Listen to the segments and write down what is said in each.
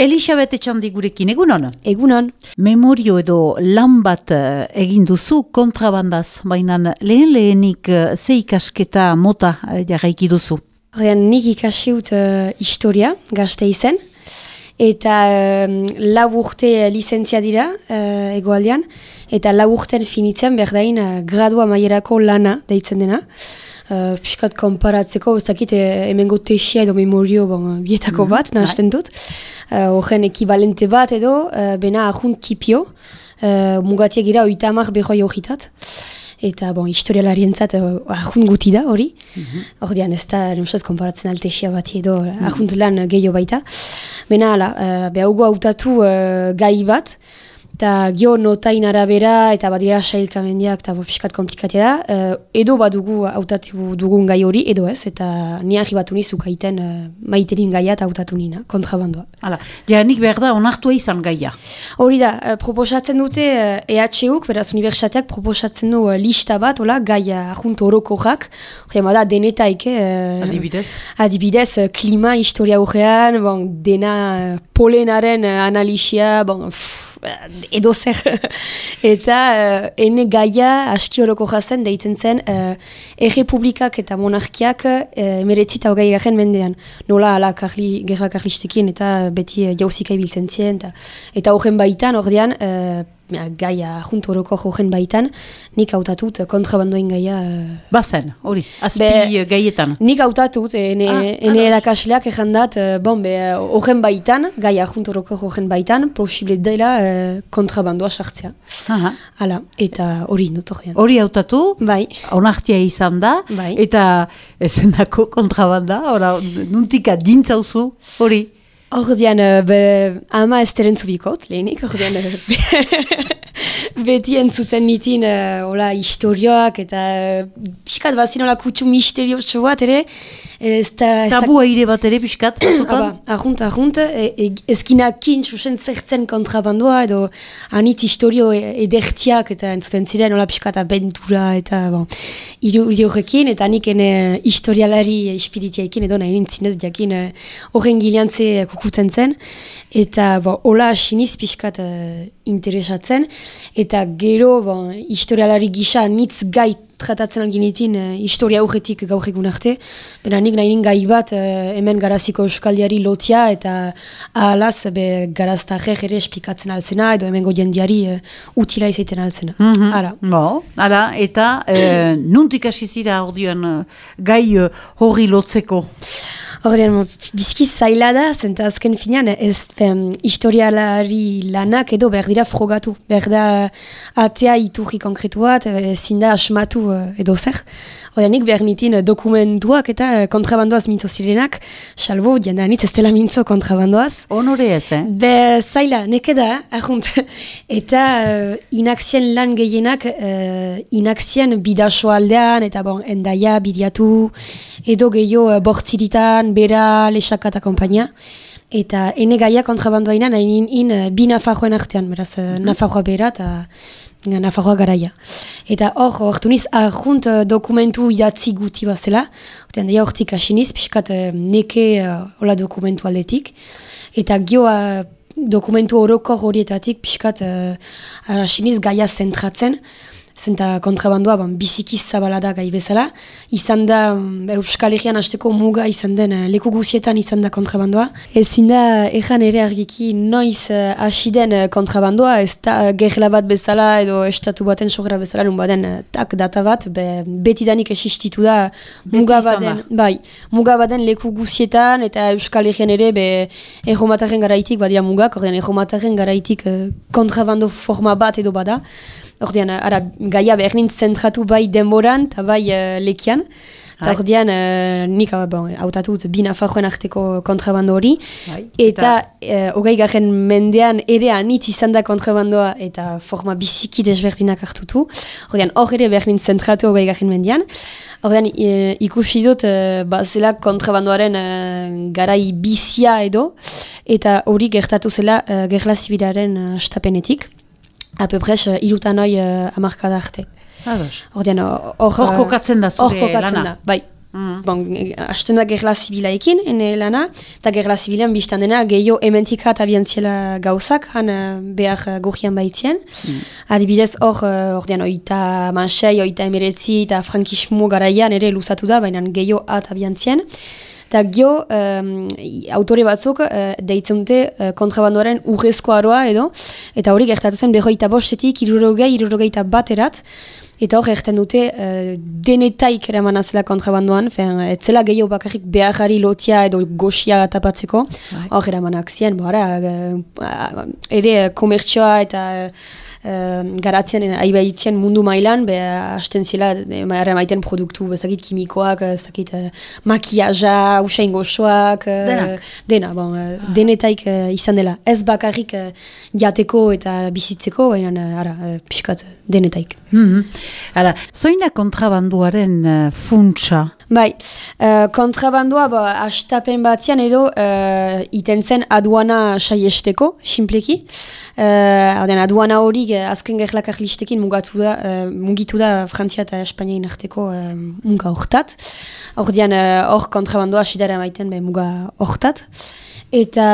Elisabete txandi gurekin, egunon? Egunon. Memorio edo lan bat eh, egin duzu kontrabandaz, baina lehen lehenik eh, ze ikasketa mota eh, jarraiki duzu. Horrean, nik ikasiut uh, historia, gazte izen, eta um, lau urte lizentzia dira uh, egoaldean, eta lau urten finitzen berdain uh, gradua maierako lana deitzen dena. Uh, Piskat konparatzeko, ez dakit hemengo tesia edo memorio bon, bietako mm, bat, nahazten dut. Horren uh, ekibalente bat edo, uh, bena ahunt tipio, uh, mugatiak gira oita amak behoi hojitat eta bon, historialarientzat uh, ahun guti da hori. Mm -hmm. ez da, nusaz, konparatzen altesia bat edo mm -hmm. ahun lan gehiago baita. Bena, ala, uh, behago hautatu uh, gai bat, eta gio notain arabera eta badira sailkamendiak eta piskat komplikatia da. Uh, edo badugu hautatu dugun gai hori, edo ez, eta ni ahi batu nizu gaiten uh, maiterin gaia eta hautatu nina, kontrabandoa. Hala, ja nik behar da onartua izan gaia. Hori da, uh, proposatzen dute EHUk, beraz unibertsitateak proposatzen du lista bat, hola, gaia ahunt horoko jak, da denetaik, uh, adibidez, adibidez klima, historia horrean, bon, dena polenaren analisia, bon, edo zer. eta uh, ene gaia aski horoko jazen deitzen zen uh, errepublikak eta monarkiak uh, emeretzi eta hogei garen mendean. Nola ala karli, gerra karlistekin eta beti uh, jauzika ibiltzen zien. Eta horren baitan, ordean, uh, gaia junto horoko jogen baitan, nik hautatut kontrabandoin gaia... Uh, Bazen, hori, azpi gaietan. Nik hautatut, ene, ah, ene erakasleak ezan dat, uh, bon, be, horren baitan, gaia junto horoko jogen baitan, posible dela uh, kontrabandoa sartzea. Hala, eta hori indut horrean. Hori hautatu, bai. onartia izan da, bai. eta ezenako kontrabanda, ora, nuntika dintzauzu, hori. Ordean, uh, ama ez teren zubikot, lehenik, ordean, uh, beti entzuten nitin, uh, historioak, eta uh, piskat bat zinola kutsu misteriotxo bat, ere, Esta, Tabu aire bat ere piskat? Aba, ahunt, ahunt, e, e, ezkinakin susen zertzen kontrabandua edo anit historio e, edertiak eta entzuten ziren hola piskat abentura eta bon, horrekin eta nik ene historialari espiritiaikin edo nahi nintzinez jakin horren gileantze kukutzen zen eta bon, hola asiniz piskat uh, interesatzen eta gero bon, historialari gisa nitz gait tratatzen alginitin uh, historia aurretik gaur egun arte. Bena nik nahi gai bat uh, hemen garaziko euskaldiari lotia eta ahalaz be garaztajek ere esplikatzen altzena edo hemen jendiari uh, utila izaiten altzena. Mm -hmm. Ara. Bo, ara, eta uh, nuntik asizira ordioan uh, gai uh, horri lotzeko? Horrean, bizki zaila da, zenta azken finean, ez fem, historialari lanak edo behar dira frogatu. Behar da atea iturri konkretuat, ezin da asmatu edo zer. Horrean, nik behar nitin dokumentuak eta kontrabandoaz mintzo zirenak, salbo, jenda nit ez dela mintzo kontrabandoaz. Honore ez, eh? Be, zaila, neke da, ahunt. eta uh, inakzien lan gehienak, uh, inakzien bidaso aldean, eta bon, endaia, bidiatu, edo gehiago uh, bortziritan, bera, lesaka eta kompainia. Eta ene gaia kontrabandoa ina, nahi in, uh, bi nafajoen artean, beraz, uh, nafajoa bera eta nafajoa garaia. Eta hor, hor tuniz, ahunt dokumentu idatzi guti bazela, ortean daia hortik asiniz, piskat uh, neke hola dokumentu aldetik. Eta gioa dokumentu horoko horietatik, piskat uh, asiniz gaia zentratzen, zenta kontrabandua bon, bizikiz zabala da gai bezala. Izan da mm, Euskal Herrian hasteko muga izan den eh, leku guzietan izan da kontrabandua. Ezin da ejan ere argiki noiz uh, hasi den uh, kontrabandua, ez da gerla bat bezala edo estatu baten sogra bezala nun baden tak data bat, be, betidanik esistitu da muga baden, bai, muga baden leku guzietan eta Euskal Herrian ere be erromataren garaitik badia mugak, ordean erromataren garaitik kontrabando forma bat edo bada. Ordean, ara, gaia behar zentratu bai denboran eta bai uh, lekian. Eta ordean, uh, nik bon, autatut bina farroen arteko kontrabando hori. Hai. Eta uh, hogei garen mendean ere anitz izan da kontrabandoa eta forma biziki desberdinak hartutu. Ordean, hor ere behar zentratu hogei garen mendean. Ordean, uh, ikusi dut, uh, ba, zela kontrabandoaren uh, garai bizia edo. Eta hori gertatu zela uh, gerla zibilaren uh, stapenetik a peu près uh, irutan hoi uh, amarkada arte. Hor kokatzen da zure lana. bai. Mm. Bon, hasten da gerla zibilaekin, ene lana, eta gerla zibilean biztan dena, gehiago ementikat abiantziela gauzak, han uh, behar uh, gohian baitzien. Mm. Adibidez, hor, uh, ordean, oita mansei, oita emeretzi, eta frankismo garaian ere luzatu da, baina gehiago at abiantzien. Eta gio, um, autore batzuk, uh, deitzen dute uh, kontrabandoaren urrezko aroa edo, eta hori gertatu zen behoita bostetik, irurogei, irurogeita baterat, Eta hor, erten dute, uh, denetaik eraman azela kontrabandoan, fen, etzela gehiago bakarrik beharri lotia edo goxia tapatzeko, bai. hor eraman akzien, bora, uh, ere komertsioa eta uh, garatzen, aibaitzen mundu mailan, be, hasten zela, ere maiten produktu, bezakit kimikoak, bezakit uh, makiaja, usain goxoak, uh, dena, bon, uh, denetaik uh, izan dela. Ez bakarrik jateko eta bizitzeko, baina, ara, pixkat, denetaik. Mm -hmm. Hala, zoina kontrabanduaren funtsa? Bai, uh, kontrabandua ba, astapen batzian edo uh, iten zen aduana saiesteko, simpleki. Uh, aduana hori azken gerlakar listekin mugatu da, uh, mugitu da Frantzia eta Espainia inarteko uh, muga hortat. Hor hor uh, kontrabandua asidara maiten be, muga hortat. Eta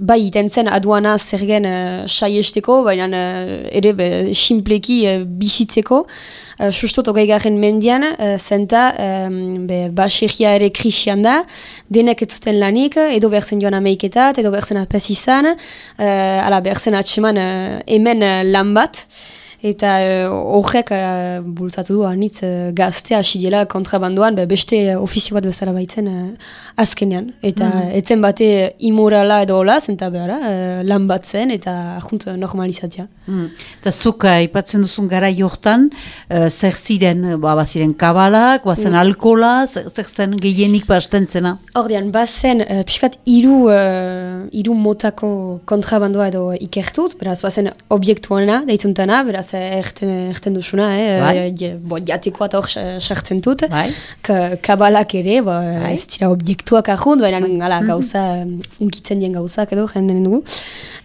bai, iten zen aduana zergen uh, saiesteko, baina uh, ere be, simpleki uh, bizitzeko. Uh, Sustot ogei garen mendian, uh, zenta, um, baseria ere krisian da, denek ez zuten lanik, edo behar zen joan ameiketat, edo behar zen apes izan, uh, ala behar zen atseman uh, hemen uh, lan bat, eta horrek uh, uh, bultzatu du anitz uh, gazte hasi dela kontrabandoan, be, beste ofizio bat bezala baitzen uh, azkenean. Eta mm. etzen bate imorala edo hola, zenta behar, uh, lan bat zen, eta ahunt normalizatia. Mm. Eta zuk uh, ipatzen duzun gara jortan, uh, zer ziren, ba, ziren kabalak, bazen mm. alkola, zer zen gehienik basten zena? Ordean, bazen, uh, piskat, iru, uh, iru motako kontrabandoa edo ikertut, beraz, bazen obiektuana, deitzuntana, beraz, erten, erten duzuna, eh? Bai. bo, jateko eta hor sartzen dut. Bai. Kabalak ere, bo, bai. ez dira obiektuak ahont, baina bai. gala, gauza, unkitzen dien gauzak edo, jenden dugu.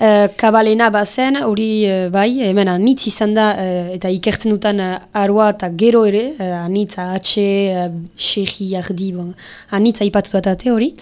Uh, kabalena bazen, hori bai, hemen anitz izan da, eta ikertzen dutan arua eta gero ere, anitz, atxe, xerri, ardi, bon, anitz aipatu datate hori.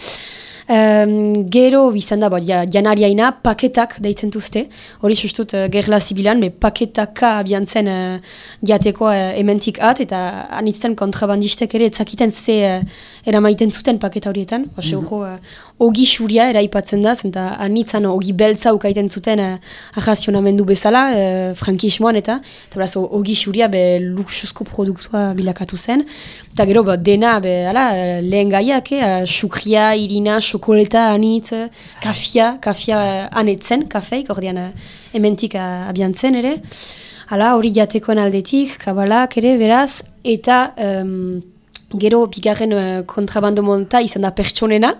Um, gero bizan da, ja, janariaina, paketak deitzen duzte. Hori sustut uh, gerla zibilan, be paketaka abiantzen uh, jateko uh, ementik at, eta anitzen kontrabandistek ere etzakiten ze uh, eramaiten zuten paketa horietan. Ose, mm -hmm. ogi xuria eraipatzen da, zenta anitzen ogi beltza ukaiten zuten uh, ahazionamendu bezala, uh, frankismoan eta, eta beraz, ogi xuria be luxusko produktua bilakatu zen. Eta gero, ba, dena, be, ala, lehen gaiak, eh, sukria, irina, xokoleta anitz, kafia, kafia anetzen, kafeik, ordean ementik abiantzen ere. Hala, hori jatekoen aldetik, kabalak ere, beraz, eta um, gero bigarren uh, kontrabando monta izan da pertsonena.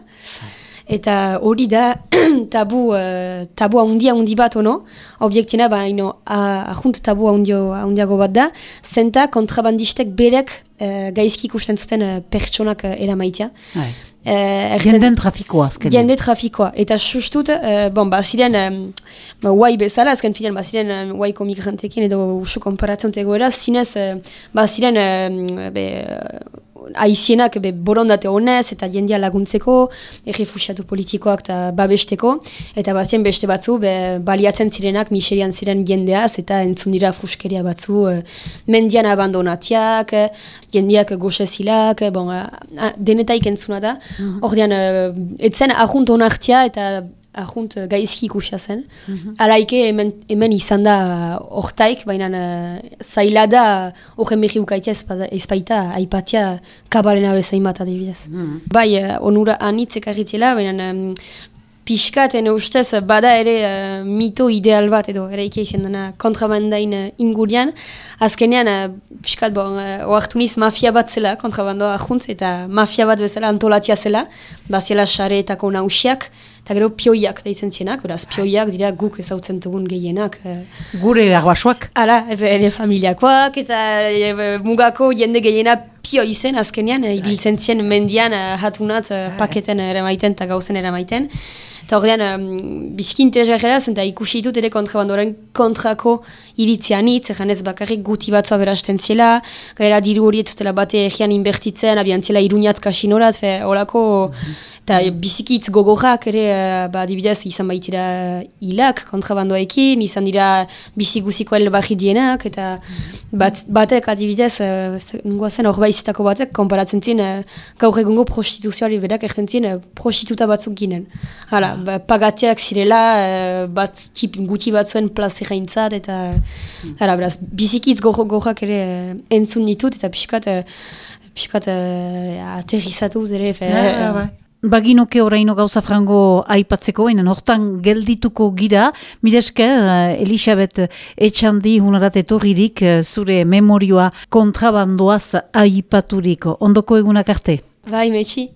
Eta hori da tabu, uh, tabu handia handi bat, ono? Objektina, ba, ino, ahunt tabu handiago bat da. Zenta kontrabandistek berek uh, gaizki ikusten zuten uh, pertsonak uh, eramaitia. Uh, Jenden trafikoa, azken. Jende trafikoa. Eta sustut, uh, bon, ba, ziren, um, ba, guai bezala, azken fidean, ba, ziren, um, guaiko migrantekin edo usu komparatzen tegoera, zinez, uh, ba, ziren, um, be, aizienak be, borondate honez eta jendia laguntzeko, errefusiatu politikoak eta babesteko, eta bazien beste batzu, be, baliatzen zirenak, miserian ziren jendeaz, eta entzun dira fuskeria batzu, e, mendian abandonatiak, jendiak goxezilak, bon, denetaik entzuna da. Mm -hmm. etzen ahunt honartia eta ahunt uh, gaizki ikusia zen. Mm -hmm. Alaike hemen, hemen izan da hortaik, baina uh, zaila da horren behi ukaitea ezpaita aipatia kabalena bezain bat adibidez. Mm Bai, uh, onura anitzek arritela, baina um, piskaten ustez bada ere uh, mito ideal bat edo ere ikia izan dena kontrabandain uh, ingurian. Azkenean, uh, piskat bon, uh, oartu mafia bat zela kontrabandoa ahunt eta mafia bat bezala antolatia zela, baziela xareetako nausiak, eta gero pioiak da zienak, beraz pioiak dira guk ezautzen dugun gehienak. Eh. Gure aguasoak? Hala, ere familiakoak eta e, mugako jende gehiena pio izen azkenean, e, ibiltzen zien mendian e, hatunat e, paketen ere maiten eta gauzen ere maiten. Eta horrean, um, biziki interesgarria zen, eta ikusi ditut ere kontrabandoren kontrako iritzian hitz, egan ez bakarrik guti batzua berasten zela, gara diru hori dela bate egian inbertitzen, abian zela iruniat kasinorat, fe, horako, eta biziki hitz gogorrak ere, uh, ba, dibidez, izan baitira hilak kontrabandoekin, izan dira bizi guziko elbarri dienak, eta bat, batek adibidez, uh, nungoa zen hor baizitako batek, konparatzen zin, uh, gaur egungo prostituzioari berak erten zin, uh, prostituta batzuk ginen. Hala, ba, pagatiak zirela, e, bat tip, guti batzuen plazera intzat, eta mm. ara, beraz, bizikitz gorrak ere eh, entzun ditut, eta pixkat, e, pixkat e, aterrizatu zere. Fe, ja, ja, bai. Baginoke oraino gauza frango aipatzeko, baina hortan geldituko gira, mireske, Elisabet Etxandi hunarat etorririk zure memorioa kontrabandoaz aipaturiko. Ondoko egunak arte? Bai, metxi.